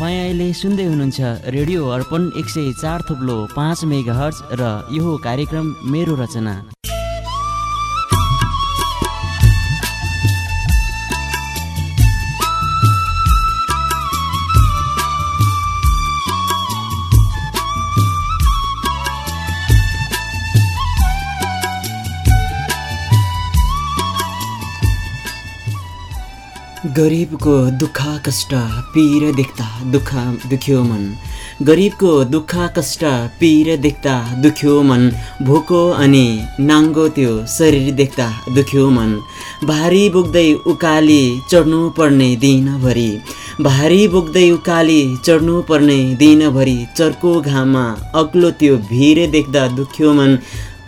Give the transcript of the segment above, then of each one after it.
तपाईँ अहिले सुन्दै हुनुहुन्छ रेडियो अर्पण एक सय चार थुप्लो पाँच मेगा र यो कार्यक्रम मेरो रचना। गरिबको दुःख कष्ट पिर देख्दा दुःख दुख्यो मन। गरिबको दुःख कष्ट पिर देख्दा दुख्यो मन। भोको अनि नाङ्गो त्यो शरीर देख्दा दुख्यो मन। भारी बोक्दै उकाली चढ्नु पर्ने दिनभरि। भारी बोक्दै उकाली चढ्नु पर्ने दिनभरि चर्को घाममा अग्लो त्यो भिर देख्दा दुख्यो मन।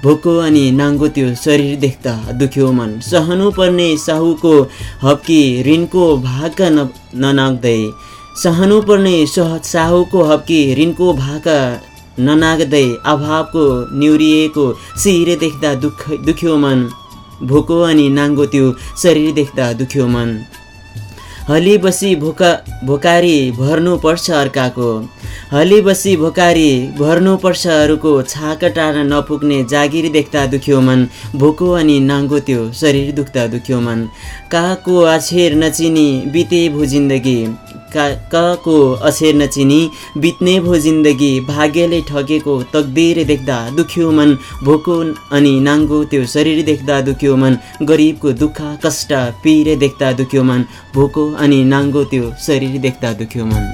भोको अनि नाङ्गो त्यो शरीर देख्दा दुख्यो मन। सहनु पर्ने साहुको हप्की ऋणको भाका न ननाग्दै। सहनु पर्ने सह साहुको हप्की ऋणको भाका ननाग्दै अभावको निउरिएको शिर देख्दा दुख दुख्यो मन। भोको अनि नाङ्गो त्यो शरीर देख्दा दुख्यो मन। हली बसी भोका भोकारी भर्नुपर्छ अर्काको। हली बसी भोकारी भर्नुपर्छ अरूको छाक टाढा नपुग्ने जागिर देख्दा दुख्यो मन भोको अनि नाङ्गो त्यो शरीर दुख्दा दुख्यो मन। कहाँको अछेर नचिनी बिते भो जिन्दगी। का कको अछेर नचिनी बित्ने भो जिन्दगी भाग्यले ठगेको तकदिर देख्दा दुख्यो मन भोको अनि नाङ्गो त्यो शरीर देख्दा दुख्यो मन गरिबको दुःख कष्ट पिर देख्दा दुख्यो मन भोको अनि नाङ्गो त्यो शरीर देख्दा दुख्यो मन।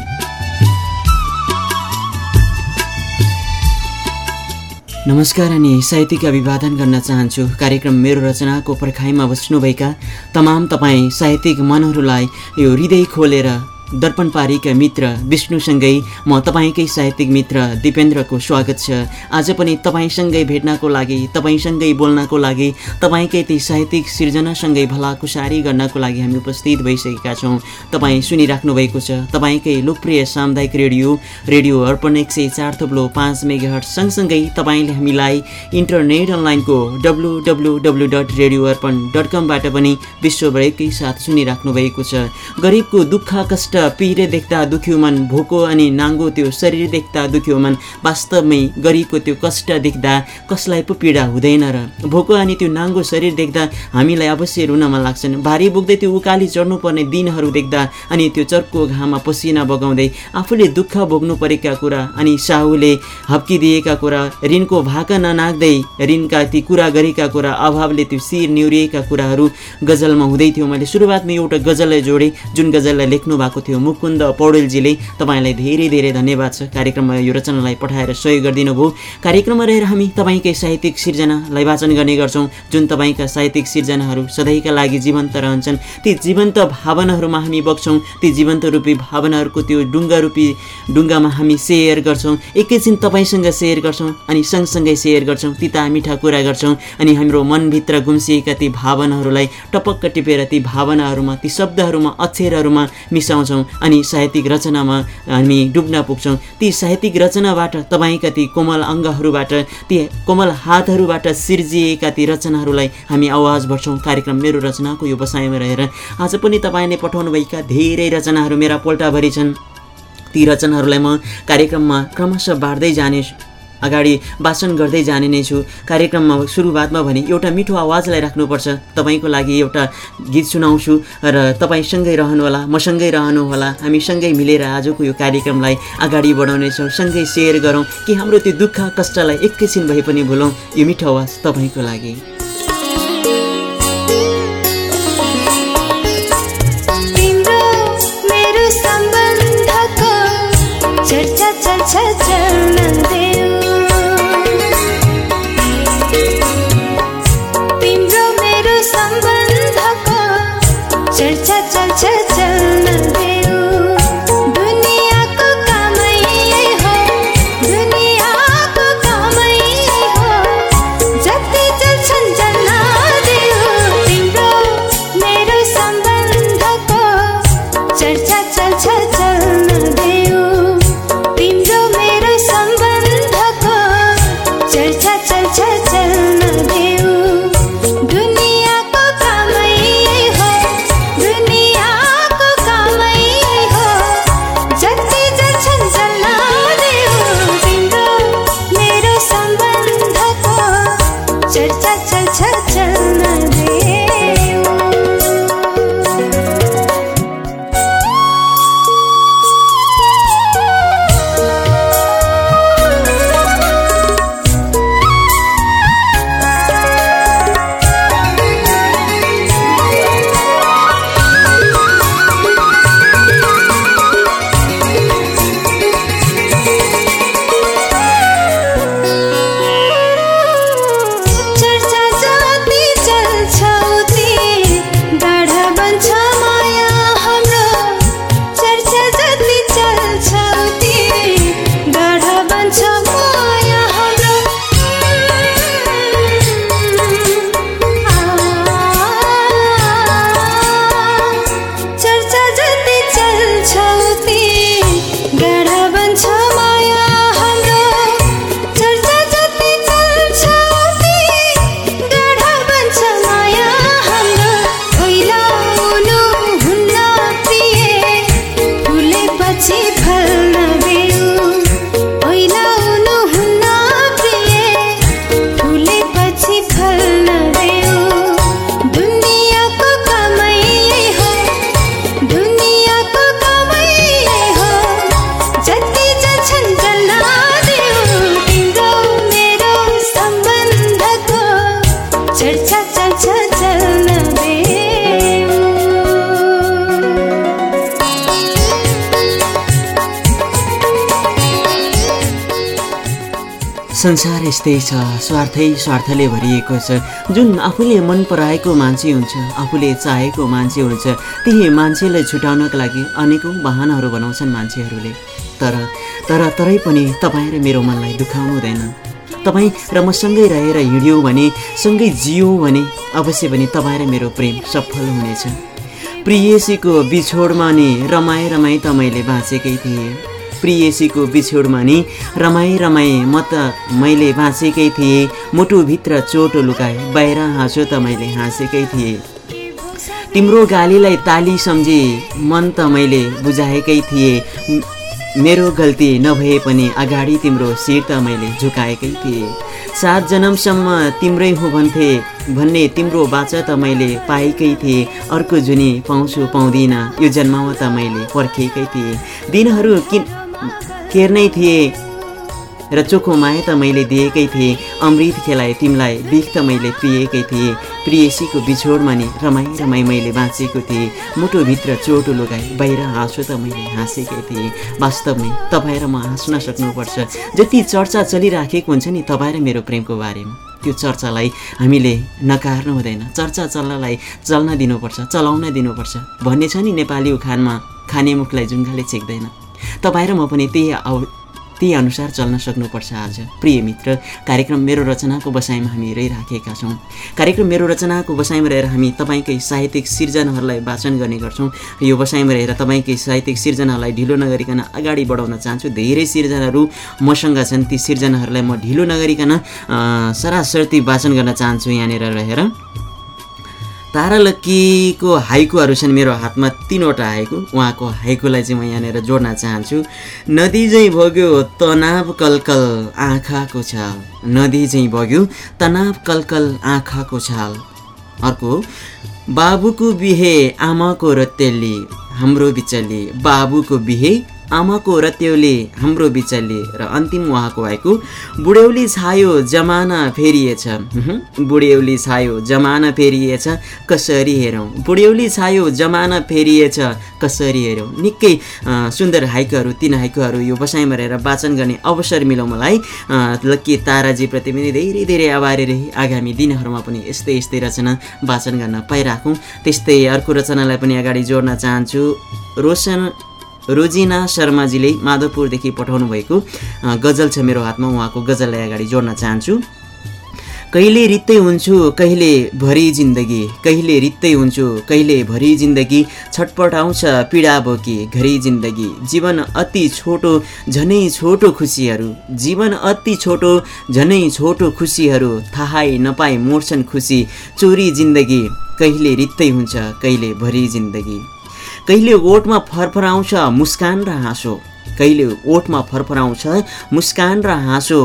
नमस्कार अनि साहित्यिक अभिवादन गर्न चाहन्छु। कार्यक्रम मेरो रचनाको पर्खाइमा बस्नुभएका तमाम तपाईँ साहित्यिक मनहरूलाई यो हृदय खोलेर दर्पण पारीका मित्र विष्णुसँगै म तपाईँकै साहित्यिक मित्र दिपेन्द्रको स्वागत छ। आज पनि तपाईँसँगै भेट्नको लागि तपाईँसँगै बोल्नको लागि तपाईँकै ती साहित्यिक सिर्जनासँगै भलाकुसारी गर्नको लागि हामी उपस्थित भइसकेका छौँ। तपाईँ सुनिराख्नु भएको छ तपाईँकै लोकप्रिय सामुदायिक रेडियो रेडियो अर्पण एक सय चार थुप्लो पाँच मेगाहट सँगसँगै तपाईँले हामीलाई इन्टरनेट अनलाइनको W W W dot radio Arpan dot कमबाट पनि विश्वभरकै साथ सुनिराख्नु भएको छ। गरिबको दुःख कष्ट पिरे देख्दा दुख्यो मन भोको अनि नाङ्गो त्यो शरीर देख्दा दुख्यो मन वास्तवमै गरिबको त्यो कष्ट देख्दा कसलाई पो पीडा हुँदैन र भोको अनि त्यो नाङ्गो शरीर देख्दा हामीलाई अवश्य रुन मन लाग्छन्। भारी बोक्दै त्यो उकाली चढ्नुपर्ने दिनहरू देख्दा अनि त्यो चर्को घाममा पसिना बगाउँदै आफूले दुःख भोग्नु परेका कुरा अनि साहुले हप्किदिएका कुरा ऋणको भाका ननाग्दै ऋणका ती कुरा गरेका कुरा अभावले त्यो शिर निहुरिएका कुराहरू गजलमा हुँदै थियो। मैले सुरुवातमा एउटा गजललाई जोडेँ जुन गजललाई लेख्नु भएको मुकुन्द पौडेलजीले तपाईँलाई धेरै धेरै धन्यवाद छ। कार्यक्रममा यो रचनालाई पठाएर सहयोग गरिदिनु भयो। कार्यक्रममा रहेर हामी तपाईँकै साहित्यिक सिर्जनालाई वाचन गर्ने गर्छौँ। जुन तपाईँका साहित्यिक सिर्जनाहरू सधैँका लागि जीवन्त रहन्छन् ती जीवन्त भावनाहरूमा हामी बग्छौँ। ती जीवन्त रूपी भावनाहरूको त्यो डुङ्गा रूपी डुङ्गामा हामी सेयर गर्छौँ। एकैछिन तपाईँसँग सेयर गर्छौँ अनि सँगसँगै सेयर गर्छौँ। तिता मिठा कुरा गर्छौँ अनि हाम्रो मनभित्र गुम्सिएका ती भावनाहरूलाई टपक्क टिपेर ती भावनाहरूमा ती शब्दहरूमा अक्षरहरूमा मिसाउँछौँ। अनि साहित्यिक रचनामा हामी डुब्न पुग्छौँ। ती साहित्यिक रचनाबाट तपाईँका ती कोमल अङ्गहरूबाट ती कोमल हातहरूबाट सिर्जिएका ती रचनाहरूलाई हामी आवाज बढ्छौँ। कार्यक्रम मेरो रचनाको यो बसाइमा रहेर आज पनि तपाईँले पठाउनुभएका धेरै रचनाहरू मेरा पोल्टाभरि छन्। ती रचनाहरूलाई म कार्यक्रममा क्रमशः बाँड्दै जाने अगाडि वाचन गर्दै जाने नै छु। कार्यक्रममा सुरुवातमा भने एउटा मिठो आवाजलाई राख्नुपर्छ। तपाईँको लागि एउटा गीत सुनाउँछु र तपाईँसँगै रहनुहोला मसँगै रहनुहोला। हामी सँगै मिलेर आजको यो कार्यक्रमलाई अगाडि बढाउनेछौँ। सँगै सेयर गरौँ कि हाम्रो त्यो दुःख कष्टलाई एकैछिन भए पनि भुलौँ। यो मिठो आवाज तपाईँको लागि। चर्चा चल्छ चल्न संसार यस्तै छ। स्वार्थै स्वार्थले भरिएको छ। जुन आफूले मन पराएको मान्छे हुन्छ आफूले चाहेको मान्छे हुन्छ त्यही मान्छेलाई छुटाउनका लागि अनेकौँ वाहनहरू बनाउँछन् मान्छेहरूले। तर तर तरै पनि तपाईँ र मेरो मनलाई दुखाउनु हुँदैन। तपाईँ र म सँगै रहेर हिँड्यौँ भने सँगै जियौँ भने अवश्य पनि तपाईँ र मेरो प्रेम सफल हुनेछ। प्रियसीको बिछोडमा नि रमाए रमाई त मैले बाँचेकै थिएँ। प्रियसीको बिछोडमा नि रमाई रमाई म त मैले बाँचेकै थिएँ। मुटुभित्र चोटो लुकाए बाहिर हाँसो त मैले हाँसेकै थिएँ। तिम्रो गालीलाई ताली सम्झी मन त मैले बुझाएकै थिएँ। मेरो गल्ती नभए पनि अगाडि तिम्रो शिर त मैले झुकाएकै थिएँ। सात जन्मसम्म तिम्रै हो भन्थे भन्ने तिम्रो बाचा त मैले पाएकै थिएँ। अर्को जुनी पाउँछु पाउँदिनँ यो जन्ममा त मैले पर्खेकै थिएँ। दिनहरू किन केर्नै थिए। र चोखो माया त मैले दिएकै थिएँ। अमृत खेलाए तिमीलाई बिख त मैले पिएकै थिएँ। प्रियसीको बिछोडमा नि रमाइ रमाइ मैले बाँचेको थिएँ। मुटुभित्र चोटो लुगाई बाहिर हाँसो त मैले हाँसेकै थिएँ। वास्तवमै तपाईँ र म हाँस्न सक्नुपर्छ। जति चर्चा चलिराखेको हुन्छ नि तपाईँ र मेरो प्रेमको बारेमा। त्यो चर्चालाई हामीले नकार्नु हुँदैन। चर्चा चल्नलाई चल्न दिनुपर्छ चलाउन दिनुपर्छ। भन्ने छ नि नेपाली उखानमा खाने मुखलाई जुङ्गाले छेक्दैन। तपाईँ र म पनि त्यही आउ त्यही अनुसार चल्न सक्नुपर्छ आज। प्रिय मित्र कार्यक्रम मेरो रचनाको बसाइमा हामी रहिराखेका छौँ। कार्यक्रम मेरो रचनाको बसाइमा रहेर हामी तपाईँकै साहित्यिक सिर्जनाहरूलाई वाचन गर्ने गर्छौँ। यो बसाइमा रहेर तपाईँकै साहित्यिक सिर्जनालाई ढिलो नगरिकन अगाडि बढाउन चाहन्छु। धेरै सिर्जनाहरू मसँग छन्। ती सिर्जनाहरूलाई म ढिलो नगरिकन सरासर्ती वाचन गर्न चाहन्छु यहाँनिर रहेर। तारा लक्कीको हाइकुहरू छन् मेरो हातमा तिनवटा हाइकु। उहाँको हाइकुलाई चाहिँ म यहाँनिर जोड्न चाहन्छु। नदी चाहिँ बग्यो तनाव कलकल आँखाको छाल। नदी चाहिँ बग्यो तनाव कलकल आँखाको छाल। अर्को बाबुको बिहे आमाको रत्तेली हाम्रो बिचली बाबुको बिहे आमाको रत्यौले हाम्रो बिचले र अन्तिम उहाँको भएको बुढ्यौली छायो जमाना फेरिएछ। बुढ्यौली छायो जमाना फेरिएछ कसरी हेरौँ? बुढ्यौली छायो जमाना फेरिएछ कसरी हेरौँ? निकै सुन्दर हाइकहरू तिन हाइकहरू यो बसाइमा रहेर वाचन गर्ने अवसर मिलौँ मलाई। लक्की ताराजीप्रति पनि धेरै धेरै आभारी रही। आगामी दिनहरूमा पनि यस्तै यस्तै रचना वाचन गर्न पाइराखौँ। त्यस्तै अर्को रचनालाई पनि अगाडि जोड्न चाहन्छु। रोशन रोजिना शर्माजीले माधवपुरदेखि पठाउनु भएको गजल छ मेरो हातमा उहाँको गजललाई अगाडि जोड्न चाहन्छु। कहिले रित्तै हुन्छु कहिले भरि जिन्दगी कहिले रित्तै हुन्छु कहिले भरि जिन्दगी छटपट आउँछ पीडा बोकी घरि जिन्दगी। जीवन अति छोटो झनै छोटो खुसीहरू। जीवन अति छोटो झनै छोटो खुसीहरू। थाहै नपाई मोड्छन् खुसी चोरी जिन्दगी कहिले रित्तै हुन्छ कहिले भरि जिन्दगी। कहिले ओठमा फरफराउँछ मुस्कान र हाँसो? कहिले ओठमा फरफराउँछ मुस्कान र हाँसो?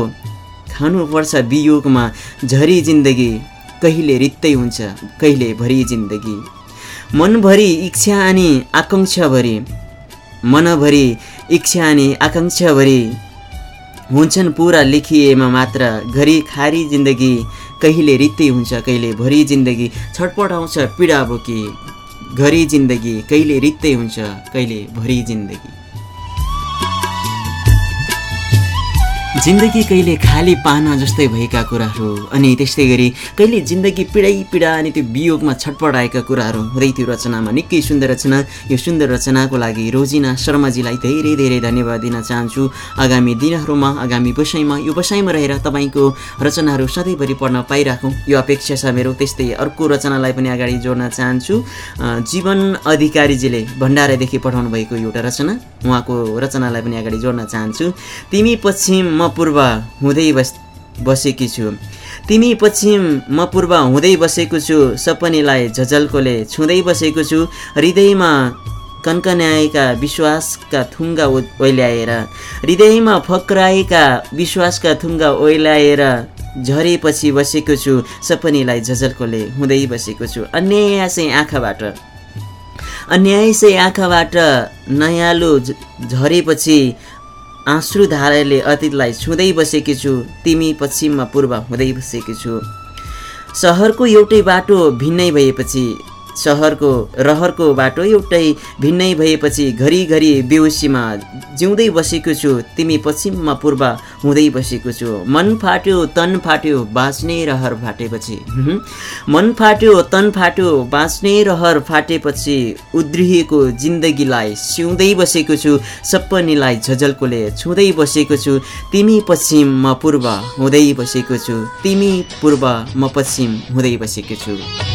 खानुपर्छ वियोगमा झरी जिन्दगी। कहिले रित्तै हुन्छ कहिले भरि जिन्दगी। मनभरि इच्छा अनि आकाङ्क्षाभरि। मनभरि इच्छा अनि आकाङ्क्षाभरि। हुन्छन् पुरा लेखिएमा मात्र घरि खारी जिन्दगी। कहिले रित्तै हुन्छ कहिले भरि जिन्दगी। छटपट आउँछ पीडा बोकी। घरि जिन्दगी कहिले रित्तै हुन्छ कहिले भरि जिन्दगी। जिन्दगी कहिले खाली पाना जस्तै भएका कुराहरू अनि त्यस्तै गरी कहिले जिन्दगी पीडै पीडा अनि त्यो वियोगमा छटपटाएका कुराहरू हुँदै त्यो रचनामा। निकै सुन्दर रचना। यो सुन्दर रचनाको लागि रोजिना शर्माजीलाई धेरै धेरै धन्यवाद दिन चाहन्छु। आगामी दिनहरूमा आगामी बसाइमा यो बसाइमा रहेर तपाईँको रचनाहरू सधैँभरि पढ्न पाइराखौँ। यो अपेक्षा छ मेरो। त्यस्तै अर्को रचनालाई पनि अगाडि जोड्न चाहन्छु। जीवन अधिकारीजीले भण्डारादेखि पठाउनु भएको एउटा रचना। उहाँको रचनालाई पनि अगाडि जोड्न चाहन्छु। तिमी पश्चिम म पूर्व हुँदै बस बसेकी छु। तिमी पश्चिम म पूर्व हुँदै बसेको छु सपनीलाई झझल्कोले छुँदै बसेको छु हृदयमा कन्कन्याएका विश्वासका थुङ्गा ओइल्याएर हृदयमा फक्राएका विश्वासका थुङ्गा ओइल्याएर झरेपछि बसेको छु सपनीलाई झझल्कोले हुँदै बसेको छु। अन्यायसै आँखाबाट अन्यायसै आँखाबाट नयाँलो झरेपछि आँश्रुधाराले अतीतलाई छुँदै बसेकी छु तिमी पश्चिममा पूर्व हुँदै बसेकी छु। सहरको एउटै बाटो भिन्नै भएपछि सहरको रहरको बाटो एउटै भिन्नै भएपछि घरिघरि बेहोसीमा जिउँदै बसेको छु। तिमी पश्चिममा पूर्व हुँदै बसेको छु। मन फाट्यो तन फाट्यो बाँच्ने रहर फाटेपछि। मन फाट्यो तन फाट्यो बाँच्ने रहर फाटेपछि उद्रिएको जिन्दगीलाई सिउँदै बसेको छु। सपनीलाई झझल्कोले छुँदै बसेको छु। तिमी पश्चिम म पूर्व हुँदै बसेको छु। तिमी पूर्व म पश्चिम हुँदै बसेको छु।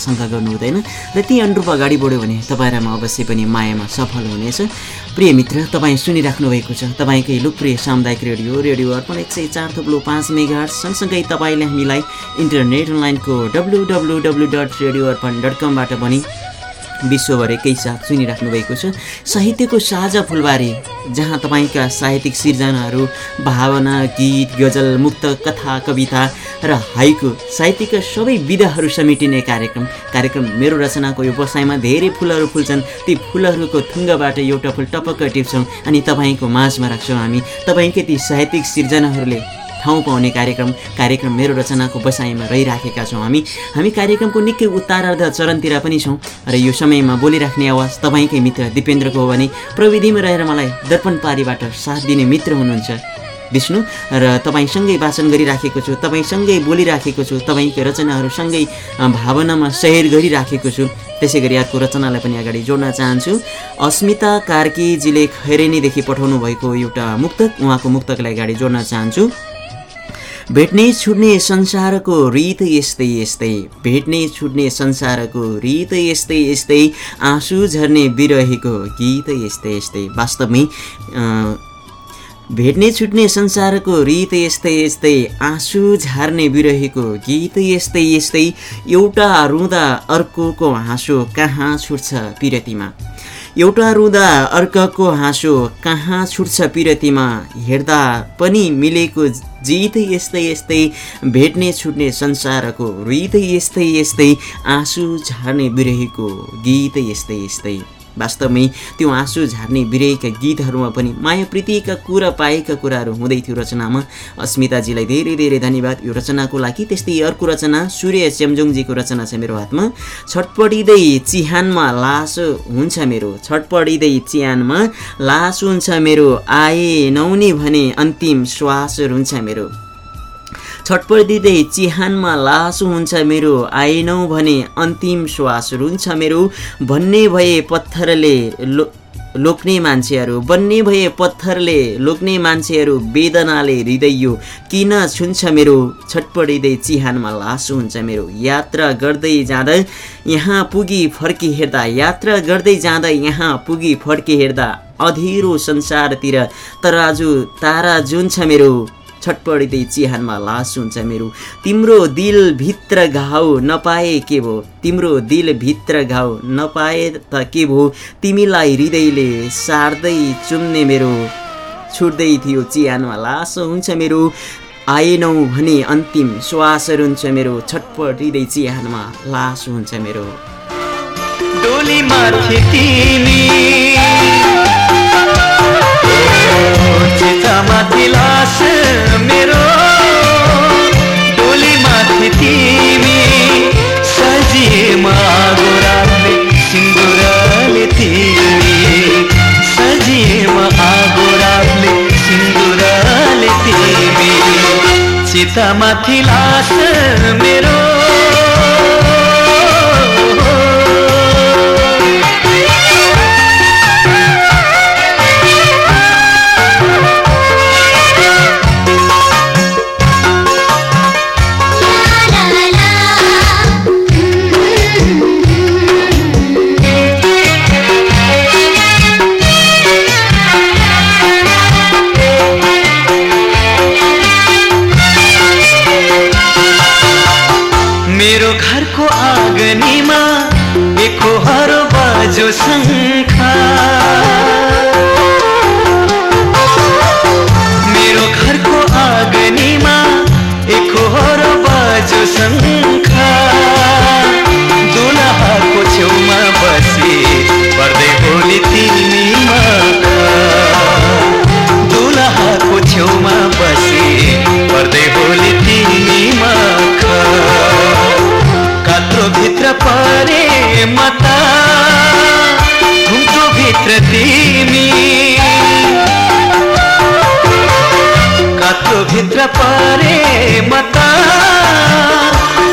शङ्का गर्नु हुँदैन र ती अनुरूप अगाडि बढ्यो भने तपाईँ र म अवश्य पनि मायामा सफल हुनेछ। प्रिय मित्र तपाईँ सुनिराख्नु भएको छ। तपाईँकै लोकप्रिय सामुदायिक रेडियो रेडियो अर्पण एक सय चार थुप्लो पाँच मेगा सँगसँगै तपाईँले हामीलाई इन्टरनेट अनलाइनको W W W dot radio Arpan dot कमबाट पनि विश्वभर एकैसाथ सुनिराख्नु भएको छ। साहित्यको साझा फुलबारी जहाँ तपाईँका साहित्यिक सिर्जनाहरू भावना गीत गजल मुक्त कथा कविता र हाइकु साहित्यका सबै विधाहरू समेटिने कार्यक्रम। कार्यक्रम मेरो रचनाको यो बसाइमा धेरै फुलहरू फुल्छन्। ती फुलहरूको थुङ्गबाट एउटा फुल टपक्क टिप्छौँ। अनि तपाईँको माझमा राख्छौँ हामी। तपाईँकै ती साहित्यिक सिर्जनाहरूले ठाउँ पाउने कार्यक्रम कार्यक्रम मेरो रचनाको बसाइमा रहिराखेका छौँ हामी। हामी कार्यक्रमको निकै उत्तरार्ध चरणतिर पनि छौँ। र यो समयमा बोलिराख्ने आवाज तपाईँकै मित्र दिपेन्द्रको हो भने प्रविधिमा रहेर मलाई दर्पण पारीबाट साथ दिने मित्र हुनुहुन्छ विष्णु। र तपाईँसँगै वाचन गरिराखेको छु तपाईँसँगै बोलिराखेको छु तपाईँकै रचनाहरूसँगै भावनामा सहर गरिराखेको छु। त्यसै गरी अर्को रचनालाई पनि अगाडि जोड्न चाहन्छु। अस्मिता कार्कीजीले खैरेनीदेखि पठाउनु भएको एउटा मुक्तक उहाँको मुक्तकलाई अगाडि जोड्न चाहन्छु। भेट्ने छुट्ने संसारको रित यस्तै यस्तै भेट्ने छुट्ने संसारको रित यस्तै यस्तै आँसु झर्ने बिरहेको गीत यस्तै यस्तै। वास्तवमै भेट्ने छुट्ने संसारको रित यस्तै यस्तै आँसु झार्ने बिरहेको गीत यस्तै यस्तै एउटा रुँदा अर्कोको हाँसो कहाँ छुट्छ पिरतीमा? एउटा रुँदा अर्काको हाँसो कहाँ छुट्छ पिरतीमा हेर्दा पनि मिलेको जित यस्तै यस्तै भेट्ने छुट्ने संसारको रित यस्तै यस्तै आँसु झार्ने बिरहेको गीत यस्तै यस्तै। वास्तवमै त्यो आँसु झार्ने बिरेका गीतहरूमा पनि माया प्रीतिका कुरा पाएका कुराहरू हुँदै थियो रचनामा। अस्मिताजीलाई धेरै धेरै धन्यवाद। यो रचनाको लागि त्यस्तै अर्को रचना सूर्य चेम्जोङजीको रचना छ मेरो हातमा। छटपटिँदै चिहानमा लास हुन्छ मेरो। छटपटिँदै चिहानमा लास हुन्छ मेरो। आए नौनी भने अन्तिम श्वास रुन्छ मेरो। छटपटिँदै चिहानमा लास हुन्छ मेरो। आएनौ भने अन्तिम श्वास रुन्छ मेरो। भन्ने भए पत्थरले लो लोक्ने मान्छेहरू बन्ने भए पत्थरले लोक्ने मान्छेहरू वेदनाले हृदय किन छुन्छ मेरो? छटपडिँदै चिहानमा लासो हुन्छ मेरो। यात्रा गर्दै जाँदा यहाँ पुगी फर्की हेर्दा यात्रा गर्दै जाँदा यहाँ पुगी फर्की हेर्दा अधेरो संसारतिर तराजु तारा जुन छ मेरो। छटपडिँदै चिहानमा लास हुन्छ मेरो। तिम्रो दिलभित्र घाउ नपाए के भो? तिम्रो दिलभित्र घाउ नपाए त के भो? तिमीलाई हृदयले सार्दै चुम्ने मेरो। छुट्दै थियो चिहानमा लास हुन्छ मेरो। आएनौ भने अन्तिम श्वासहरू हुन्छ मेरो। छटपटिँदै चिहानमा लास हुन्छ मेरो। डोली మథిలాస मेरो घरको आँगनीमा एकोहरो बाजो शङ्खा। भित्र परे मता।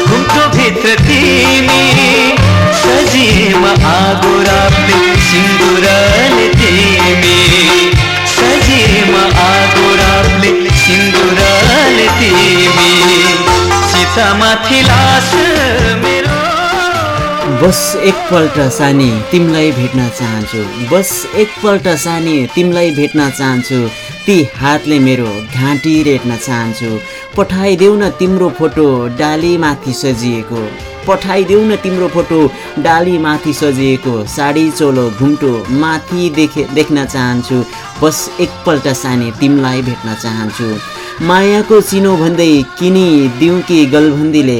घुम्टो भित्र तिमी। सजीमा आगो राप्ने सिन्दुरले तिमी। सजीमा आगो राप्ने सिन्दुरले तिमी। चितामाथि लास मेरो। बस एकपल्ट सानी तिमीलाई भेट्न चाहन्छु। बस एकपल्ट सानी तिमीलाई भेट्न चाहन्छु। ती हातले मेरो घाँटी रेट्न चाहन्छु। पठाइदेऊ न तिम्रो फोटो डालीमाथि सजिएको। पठाइदेऊ न तिम्रो फोटो डालीमाथि सजिएको साडी चोलो घुम्टो माथि देखे देख्न चाहन्छु। बस एकपल्ट सानी तिमीलाई भेट्न चाहन्छु। मायाको चिनो भन्दै किनी दिउँ कि गलभन्दीले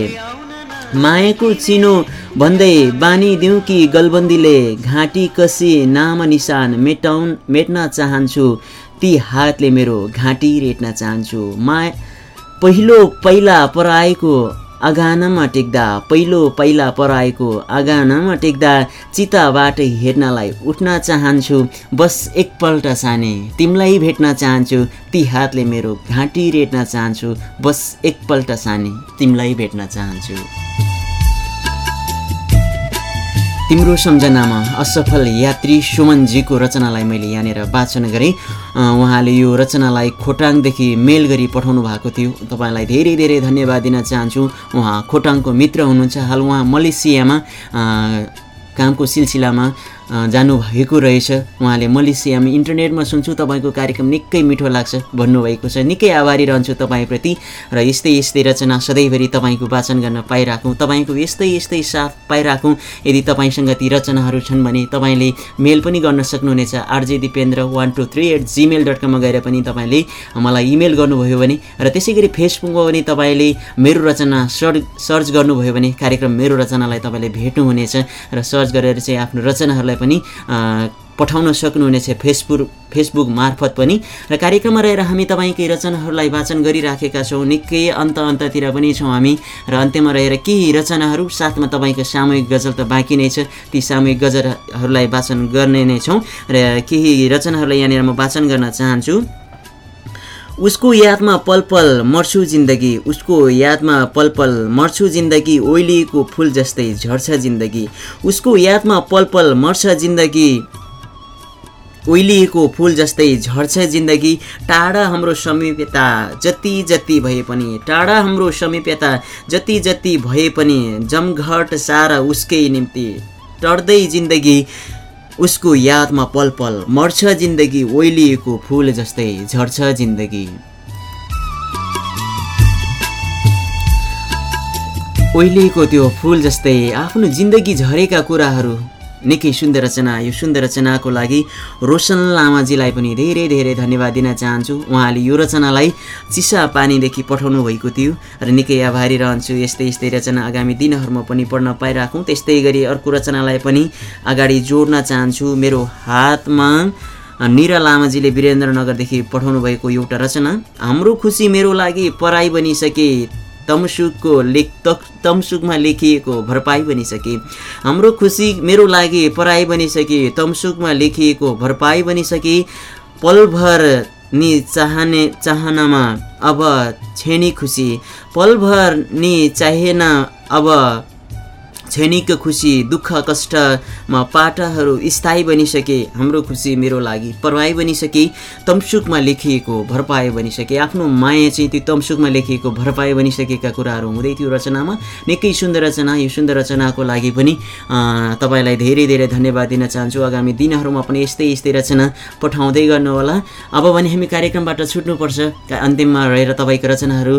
मायाको चिनो भन्दै बानी दिउँ कि गलबन्दीले? घाँटी कसी नाम निशान मेटाउन मेट्न चाहन्छु। ती हातले मेरो घाँटी रेट्न चाहन्छु। मा पहिलो पहिला पराएको आँगनमा टेक्दा पहिलो पहिला पराएको आँगनमा टेक्दा चिताबाट हेर्नलाई उठ्न चाहन्छु। बस एकपल्ट साने तिमीलाई भेट्न चाहन्छु। ती हातले मेरो घाँटी रेट्न चाहन्छु। बस एकपल्ट साने तिमीलाई भेट्न चाहन्छु। तिम्रो सम्झनामा असफल यात्री सुमनजीको रचनालाई मैले यहाँनिर वाचन गरेँ। उहाँले यो रचनालाई खोटाङदेखि मेल गरी पठाउनु भएको थियो। तपाईँलाई धेरै धेरै धन्यवाद दिन चाहन्छु। उहाँ खोटाङको मित्र हुनुहुन्छ। हाल उहाँ मलेसियामा कामको सिलसिलामा जानुभएको रहेछ। उहाँले मलेसियामा इन्टरनेटमा सुन्छु तपाईँको कार्यक्रम निकै मिठो लाग्छ भन्नुभएको छ। निकै आभारी रहन्छु तपाईँप्रति र यस्तै यस्तै रचना सधैँभरि तपाईँको वाचन गर्न पाइराखौँ। तपाईँको यस्तै यस्तै साथ पाइराखौँ। यदि तपाईँसँग ती रचनाहरू छन् भने तपाईँले मेल पनि गर्न सक्नुहुनेछ। RJ Dipendra one two three at Gmail dot कममा गएर पनि तपाईँले मलाई इमेल गर्नुभयो भने र त्यसै गरी फेसबुकमा पनि तपाईँले मेरो रचना सर्च सर्च गर्नुभयो भने कार्यक्रम मेरो रचनालाई तपाईँले भेट्नुहुनेछ र सर्च गरेर चाहिँ आफ्नो रचनाहरूलाई पनि पठाउन सक्नुहुनेछ फेसबुक फेसबुक मार्फत पनि। र कार्यक्रममा रहेर हामी तपाईँकै रचनाहरूलाई वाचन गरिराखेका छौँ। निकै अन्त अन्ततिर पनि छौँ हामी। र अन्त्यमा रहेर केही रचनाहरू साथमा तपाईँको सामूहिक गजल त बाँकी नै छ। ती सामूहिक गजलहरूलाई वाचन गर्ने नै छौँ। र केही रचनाहरूलाई यहाँनिर म वाचन गर्न चाहन्छु। उसको यादमा पल पल मर्छु जिन्दगी उसको यादमा पल पल मर्छु जिन्दगी ओइलिएको फुल जस्तै झर्छ जिन्दगी। उसको यादमा पल पल मर्छ जिन्दगी ओइलिएको फुल जस्तै झर्छ जिन्दगी। टाढा हाम्रो समीपता जति जति भए पनि टाढा हाम्रो समीपता जति जति भए पनि जमघट सारा उसकै निम्ति टर्दै जिन्दगी। उसको यादमा पल पल मर्छ जिन्दगी ओइलिएको फुल जस्तै झर्छ जिन्दगी। ओइलिएको त्यो फुल जस्तै आफ्नो जिन्दगी झरेका कुराहरू निकै सुन्दर रचना यो सुन्दर रचनाको लागि रोशन लामाजीलाई पनि धेरै धेरै धन्यवाद दिन चाहन्छु। उहाँले यो रचनालाई चिसा पानीदेखि पठाउनु भएको थियो र निकै आभारी रहन्छु। यस्तै यस्तै रचना आगामी दिनहरूमा पनि पढ्न पाइराखौँ। त्यस्तै गरी अर्को रचनालाई पनि अगाडि जोड्न चाहन्छु। मेरो हातमा निरा लामाजीले वीरेन्द्रनगरदेखि पठाउनु भएको एउटा रचना हाम्रो खुसी मेरो लागि पराई बनिसके। तमसुकको लेख तमसुकमा लेखिएको भरपाई बनिसके। हाम्रो खुसी मेरो लागि पराई बनिसके तमसुकमा लेखिएको भरपाई बनिसके। पलभर नि चाहने चाहनामा अब छेनी खुसी। पलभर नि चाहेन अब क्षणिक खुसी दुःख कष्टमा पाटाहरू स्थायी बनिसके हाम्रो खुसी मेरो लागि परवाई बनिसके। तमसुकमा लेखिएको भरपाए बनिसके आफ्नो माया चाहिँ त्यो तमसुकमा लेखिएको भरपाए बनिसकेका कुराहरू हुँदै थियो रचनामा। निकै सुन्दर रचना यो सुन्दर रचनाको लागि पनि तपाईँलाई धेरै धेरै धन्यवाद दिन चाहन्छु। आगामी दिनहरूमा पनि यस्तै यस्तै रचना पठाउँदै गर्नुहोला। अब भने हामी कार्यक्रमबाट छुट्नुपर्छ। अन्तिममा रहेर तपाईँको रचनाहरू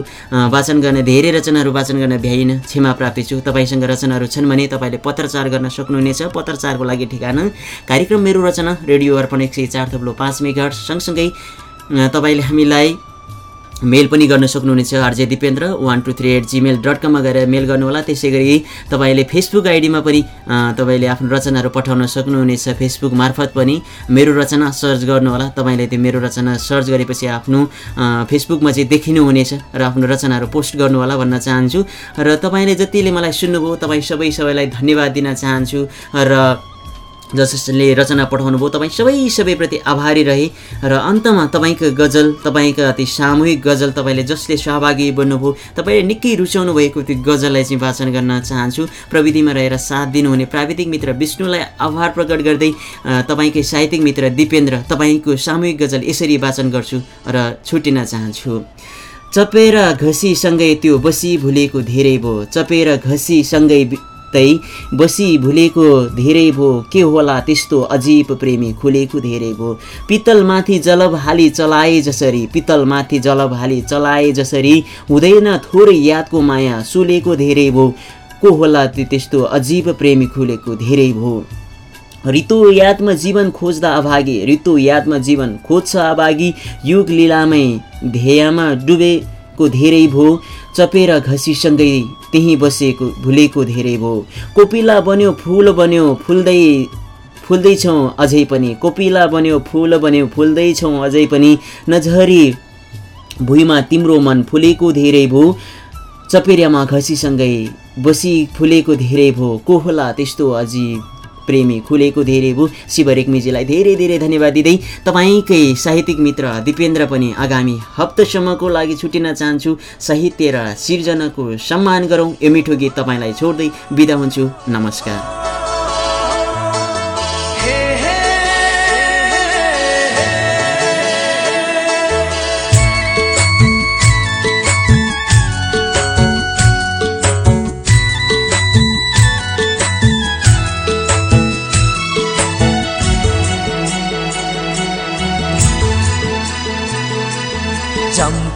वाचन गर्ने धेरै रचनाहरू वाचन गर्न भ्याइन क्षमा प्राप्ति छु। तपाईँसँग रचनाहरू छन् भने तपाईँले पत्रचार गर्न सक्नुहुनेछ। पत्रचारको लागि ठेगाना कार्यक्रम मेरो रचना रेडियो अर्पण एक सय चार थप्लो पाँच मेगा सँगसँगै तपाईँले हामीलाई मेल पनि गर्न सक्नुहुनेछ RJ Dipendra one two three at Gmail dot कममा गएर मेल गर्नुहोला। त्यसै गरी तपाईँले फेसबुक आइडीमा पनि तपाईँले आफ्नो रचनाहरू पठाउन सक्नुहुनेछ। फेसबुक मार्फत पनि मेरो रचना सर्च गर्नुहोला। तपाईँले त्यो मेरो रचना सर्च गरेपछि आफ्नो फेसबुकमा चाहिँ देखिनुहुनेछ र आफ्नो रचनाहरू पोस्ट गर्नुहोला भन्न चाहन्छु। र तपाईँले जतिले मलाई सुन्नुभयो तपाईँ सबै सबैलाई धन्यवाद दिन चाहन्छु। र जसले रचना पठाउनु भयो तपाईँ सबै सबैप्रति आभारी रहे र अन्तमा तपाईँको गजल तपाईँका अति सामूहिक गजल तपाईँले जसले सहभागी बन्नुभयो तपाईँले निकै रुचाउनु भएको त्यो गजललाई चाहिँ वाचन गर्न चाहन्छु। प्रविधिमा रहेर साथ दिनुहुने प्राविधिक मित्र विष्णुलाई आभार प्रकट गर्दै तपाईँकै साहित्यिक मित्र दिपेन्द्र तपाईँको सामूहिक गजल यसरी वाचन गर्छु र छुटिन चाहन्छु। चपेर घसीसँगै त्यो बसी भुलेको धेरै भयो। चपेर घसीसँगै बि- तै बसी भुलेको धेरै भयो के होला त्यस्तो अजीब प्रेमी खुलेको धेरै भयो पित्तलमाथि जलभ हाली चलाए जसरी पित्तलमाथि जलभ हाली चलाए जसरी हुँदैन थोरै यादको माया सुलेको धेरै भयो को होला त्यो त्यस्तो अजीब प्रेमी खुलेको धेरै भयो ऋतु यादमा जीवन खोज्दा अभागी ऋतु यादमा जीवन खोज्छ अभागी। युग लीलामै ध्येयमा डुबेको धेरै भो चपेर घसीसँगै त्यहीँ बसेको भुलेको धेरै भो। कोपिला बन्यो फुल बन्यो फुल्दै फुल्दैछौँ अझै पनि। कोपिला बन्यो फुल बन्यो फुल्दैछौँ अझै पनि। नझरी भुइँमा तिम्रो मन फुलेको धेरै भो चपेरियामा घसीसँगै बसी फुलेको धेरै भो। को होला त्यस्तो अझै प्रेमी खुलेको धेरै भो शिव रेग्मीजीलाई धेरै धेरै धन्यवाद दिँदै तपाईँकै साहित्यिक मित्र दिपेन्द्र पनि आगामी हप्तासम्मको लागि छुटिन चाहन्छु। साहित्य र सिर्जनाको सम्मान गरौँ। यो मिठो गीत तपाईँलाई छोड्दै बिदा हुन्छु। नमस्कार।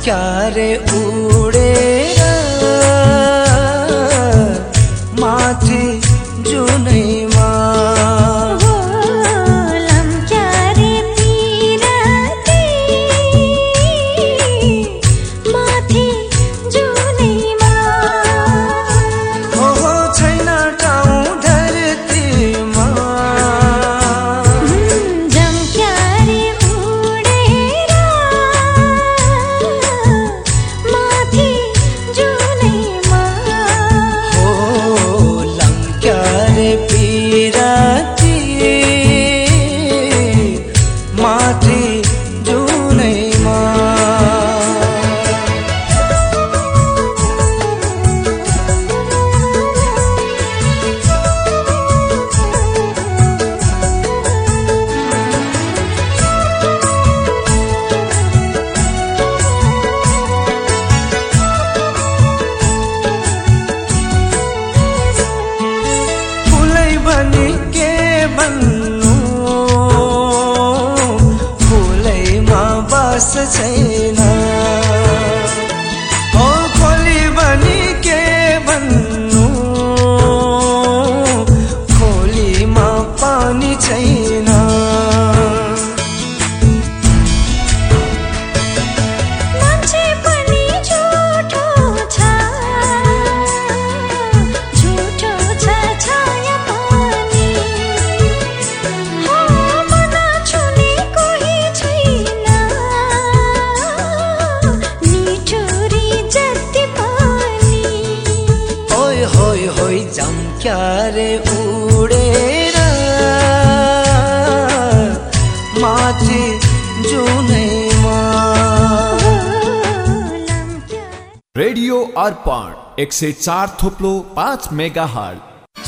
चम्क्यारे अर्पण एक सौ चार थोप्लो पाँच मेगा हट